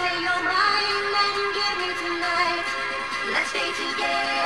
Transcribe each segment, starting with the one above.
say you're mine and give me tonight. Let's stay together.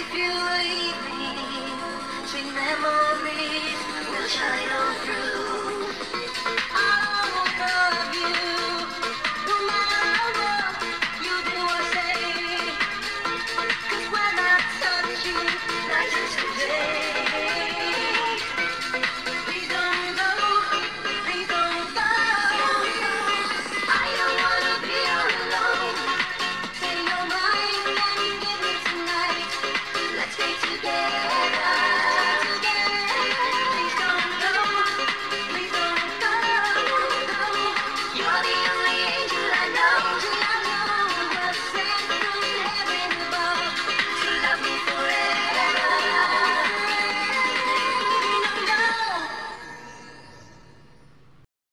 If you leave me, sweet memories will shine.